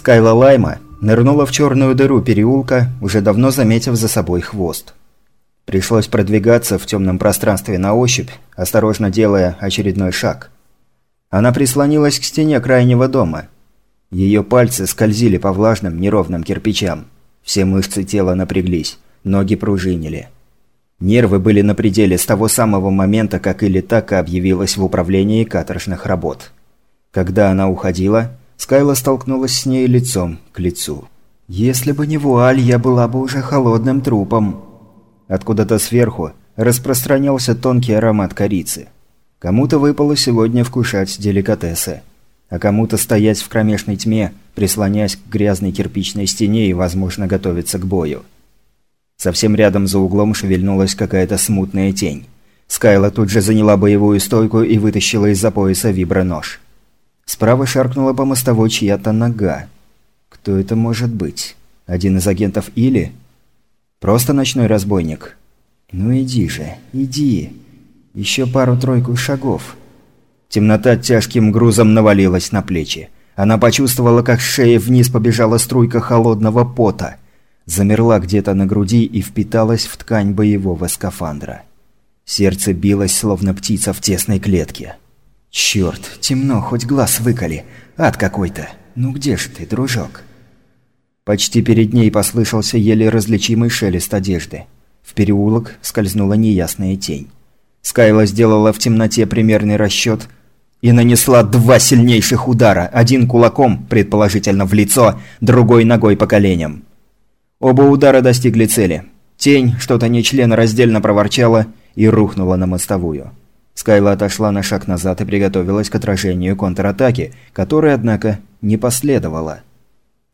Скайла Лайма нырнула в черную дыру переулка, уже давно заметив за собой хвост. Пришлось продвигаться в темном пространстве на ощупь, осторожно делая очередной шаг. Она прислонилась к стене крайнего дома. Ее пальцы скользили по влажным неровным кирпичам. Все мышцы тела напряглись, ноги пружинили. Нервы были на пределе с того самого момента, как Илитака объявилась в управлении каторжных работ. Когда она уходила, Скайла столкнулась с ней лицом к лицу. «Если бы не вуаль, я была бы уже холодным трупом». Откуда-то сверху распространялся тонкий аромат корицы. Кому-то выпало сегодня вкушать деликатесы, а кому-то стоять в кромешной тьме, прислонясь к грязной кирпичной стене и, возможно, готовиться к бою. Совсем рядом за углом шевельнулась какая-то смутная тень. Скайла тут же заняла боевую стойку и вытащила из-за пояса вибронож. Справа шаркнула по мостовой чья-то нога. Кто это может быть? Один из агентов Или? Просто ночной разбойник? Ну иди же, иди. Еще пару-тройку шагов. Темнота тяжким грузом навалилась на плечи. Она почувствовала, как с шеи вниз побежала струйка холодного пота – замерла где-то на груди и впиталась в ткань боевого скафандра. Сердце билось, словно птица в тесной клетке. «Чёрт, темно, хоть глаз выколи. Ад какой-то. Ну где ж ты, дружок?» Почти перед ней послышался еле различимый шелест одежды. В переулок скользнула неясная тень. Скайла сделала в темноте примерный расчёт и нанесла два сильнейших удара, один кулаком, предположительно в лицо, другой ногой по коленям. Оба удара достигли цели. Тень что-то нечленораздельно проворчала и рухнула на мостовую. Скайла отошла на шаг назад и приготовилась к отражению контратаки, которой, однако, не последовало.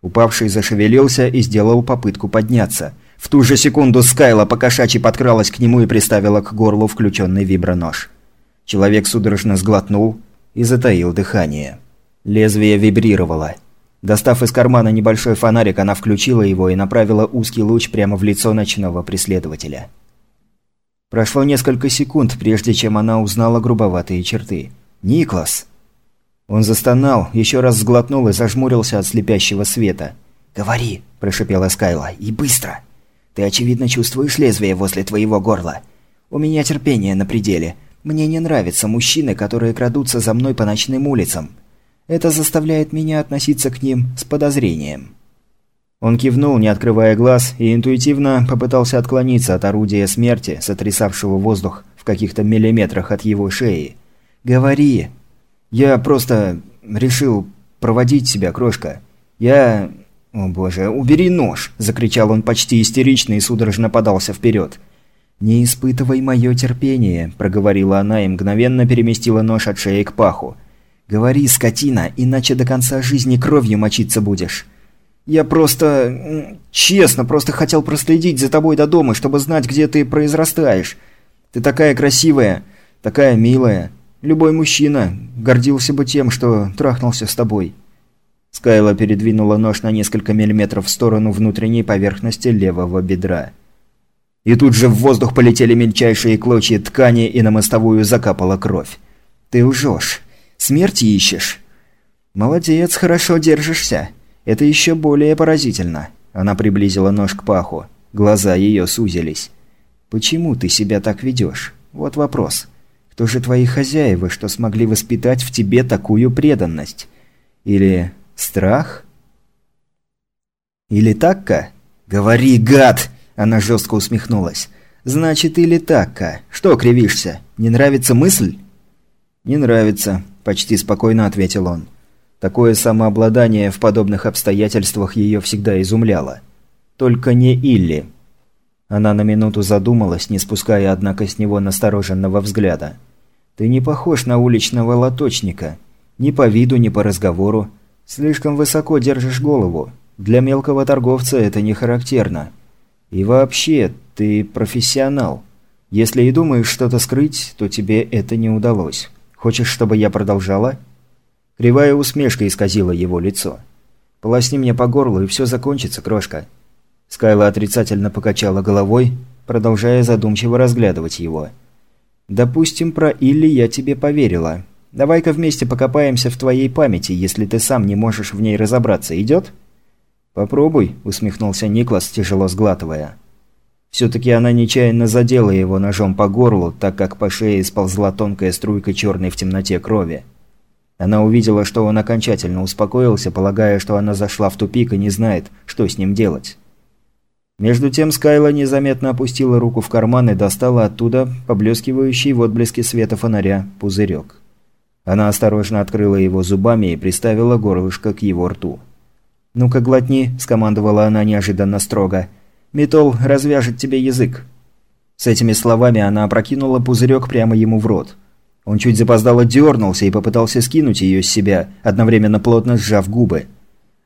Упавший зашевелился и сделал попытку подняться. В ту же секунду Скайла покошачьи подкралась к нему и приставила к горлу включенный вибронож. Человек судорожно сглотнул и затаил дыхание. Лезвие вибрировало. Достав из кармана небольшой фонарик, она включила его и направила узкий луч прямо в лицо ночного преследователя. Прошло несколько секунд, прежде чем она узнала грубоватые черты. «Никлас!» Он застонал, еще раз сглотнул и зажмурился от слепящего света. «Говори!» – прошипела Скайла. «И быстро! Ты, очевидно, чувствуешь лезвие возле твоего горла. У меня терпение на пределе. Мне не нравятся мужчины, которые крадутся за мной по ночным улицам. Это заставляет меня относиться к ним с подозрением». Он кивнул, не открывая глаз, и интуитивно попытался отклониться от орудия смерти, сотрясавшего воздух в каких-то миллиметрах от его шеи. «Говори!» «Я просто решил проводить себя, крошка. Я...» «О боже, убери нож!» – закричал он почти истерично и судорожно подался вперед. «Не испытывай мое терпение», – проговорила она и мгновенно переместила нож от шеи к паху. «Говори, скотина, иначе до конца жизни кровью мочиться будешь». «Я просто... честно, просто хотел проследить за тобой до дома, чтобы знать, где ты произрастаешь. Ты такая красивая, такая милая. Любой мужчина гордился бы тем, что трахнулся с тобой». Скайла передвинула нож на несколько миллиметров в сторону внутренней поверхности левого бедра. И тут же в воздух полетели мельчайшие клочья ткани, и на мостовую закапала кровь. «Ты лжешь. Смерти ищешь?» «Молодец, хорошо держишься. Это еще более поразительно». Она приблизила нож к паху. Глаза ее сузились. «Почему ты себя так ведешь? Вот вопрос. Кто же твои хозяева, что смогли воспитать в тебе такую преданность? Или страх? Или такка? Говори, гад!» Она жестко усмехнулась. «Значит, или такка. Что кривишься? Не нравится мысль?» «Не нравится», – почти спокойно ответил он. Такое самообладание в подобных обстоятельствах ее всегда изумляло. Только не Илли. Она на минуту задумалась, не спуская, однако, с него настороженного взгляда. «Ты не похож на уличного лоточника. Ни по виду, ни по разговору. Слишком высоко держишь голову. Для мелкого торговца это не характерно. И вообще, ты профессионал. Если и думаешь что-то скрыть, то тебе это не удалось». Хочешь, чтобы я продолжала?» Кривая усмешка исказила его лицо. «Полосни мне по горлу, и все закончится, крошка». Скайла отрицательно покачала головой, продолжая задумчиво разглядывать его. «Допустим, про Илли я тебе поверила. Давай-ка вместе покопаемся в твоей памяти, если ты сам не можешь в ней разобраться. Идет?» «Попробуй», – усмехнулся Никлас, тяжело сглатывая. Все-таки она нечаянно задела его ножом по горлу, так как по шее сползла тонкая струйка черной в темноте крови. Она увидела, что он окончательно успокоился, полагая, что она зашла в тупик и не знает, что с ним делать. Между тем Скайла незаметно опустила руку в карман и достала оттуда поблескивающий в отблеске света фонаря пузырек. Она осторожно открыла его зубами и приставила горлышко к его рту. «Ну-ка глотни», – скомандовала она неожиданно строго. «Метол развяжет тебе язык». С этими словами она опрокинула пузырек прямо ему в рот. Он чуть запоздало дернулся и попытался скинуть ее с себя, одновременно плотно сжав губы.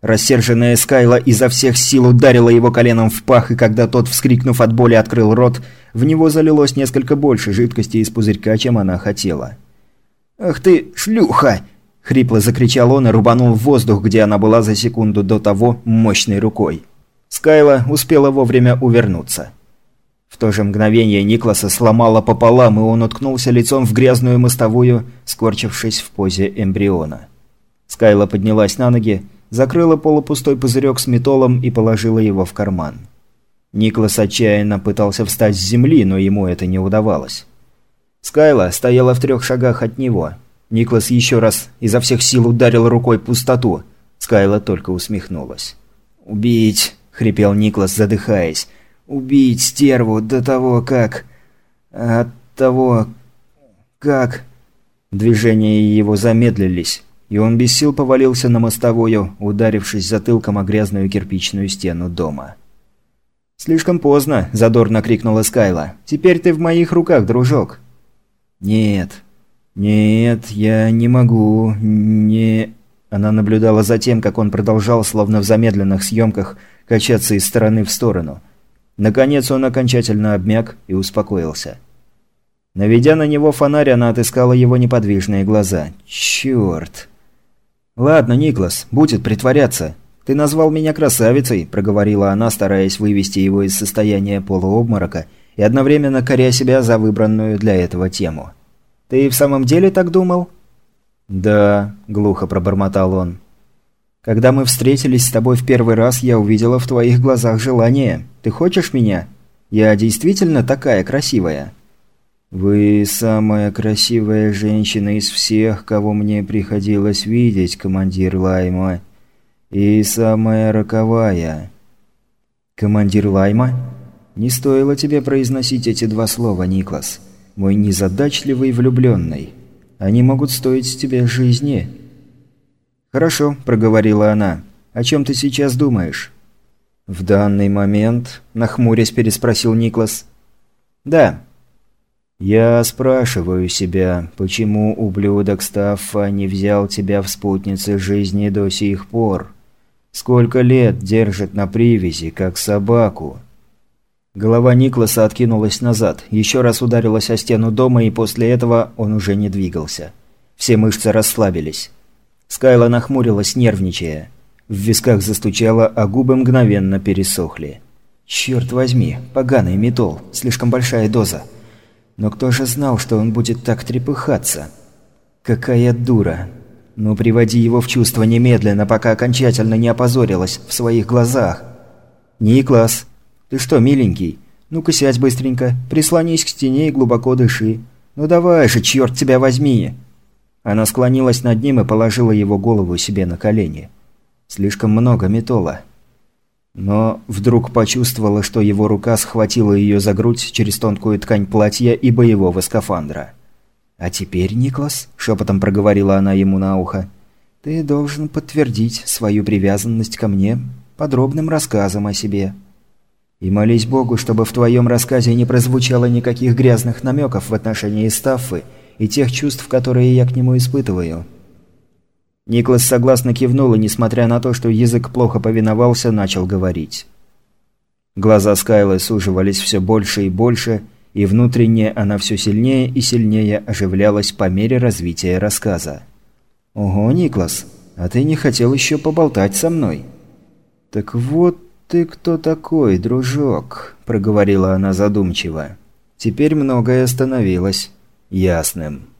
Рассерженная Скайла изо всех сил ударила его коленом в пах, и когда тот, вскрикнув от боли, открыл рот, в него залилось несколько больше жидкости из пузырька, чем она хотела. «Ах ты, шлюха!» – хрипло закричал он и рубанул в воздух, где она была за секунду до того мощной рукой. Скайла успела вовремя увернуться. В то же мгновение Никласа сломало пополам, и он уткнулся лицом в грязную мостовую, скорчившись в позе эмбриона. Скайла поднялась на ноги, закрыла полупустой пузырек с метолом и положила его в карман. Никлас отчаянно пытался встать с земли, но ему это не удавалось. Скайла стояла в трех шагах от него. Никлас еще раз изо всех сил ударил рукой пустоту. Скайла только усмехнулась. «Убить!» – хрипел Никлас, задыхаясь. «Убить стерву до того, как... От того... как...» Движения его замедлились и он без сил повалился на мостовую, ударившись затылком о грязную кирпичную стену дома. «Слишком поздно», – задорно крикнула Скайла. «Теперь ты в моих руках, дружок». «Нет. Нет, я не могу. Не...» Она наблюдала за тем, как он продолжал, словно в замедленных съемках, качаться из стороны в сторону. Наконец он окончательно обмяк и успокоился. Наведя на него фонарь, она отыскала его неподвижные глаза. «Чёрт!» «Ладно, Никлас, будет притворяться. Ты назвал меня красавицей», – проговорила она, стараясь вывести его из состояния полуобморока и одновременно коря себя за выбранную для этого тему. «Ты в самом деле так думал?» «Да», – глухо пробормотал он. «Когда мы встретились с тобой в первый раз, я увидела в твоих глазах желание. Ты хочешь меня? Я действительно такая красивая?» «Вы самая красивая женщина из всех, кого мне приходилось видеть, командир Лайма. И самая роковая». «Командир Лайма? Не стоило тебе произносить эти два слова, Никлас. Мой незадачливый влюбленный. Они могут стоить тебе жизни». «Хорошо», – проговорила она. «О чем ты сейчас думаешь?» «В данный момент?» – нахмурясь переспросил Никлас. «Да, «Я спрашиваю себя, почему ублюдок Стаффа не взял тебя в спутнице жизни до сих пор? Сколько лет держит на привязи, как собаку?» Голова Никласа откинулась назад, еще раз ударилась о стену дома, и после этого он уже не двигался. Все мышцы расслабились. Скайла нахмурилась, нервничая. В висках застучало, а губы мгновенно пересохли. «Черт возьми, поганый метол, слишком большая доза». Но кто же знал, что он будет так трепыхаться? Какая дура. Ну, приводи его в чувство немедленно, пока окончательно не опозорилась в своих глазах. «Никлас, ты что, миленький? Ну-ка сядь быстренько, прислонись к стене и глубоко дыши. Ну давай же, черт тебя возьми!» Она склонилась над ним и положила его голову себе на колени. Слишком много метола. Но вдруг почувствовала, что его рука схватила ее за грудь через тонкую ткань платья и боевого скафандра. «А теперь, Никлас», – шепотом проговорила она ему на ухо, – «ты должен подтвердить свою привязанность ко мне подробным рассказом о себе. И молись Богу, чтобы в твоем рассказе не прозвучало никаких грязных намеков в отношении Стаффы и тех чувств, которые я к нему испытываю». Никлас согласно кивнул и, несмотря на то, что язык плохо повиновался, начал говорить. Глаза Скайлы суживались все больше и больше, и внутренне она все сильнее и сильнее оживлялась по мере развития рассказа. «Ого, Никлас, а ты не хотел еще поболтать со мной?» «Так вот ты кто такой, дружок?» – проговорила она задумчиво. Теперь многое становилось ясным.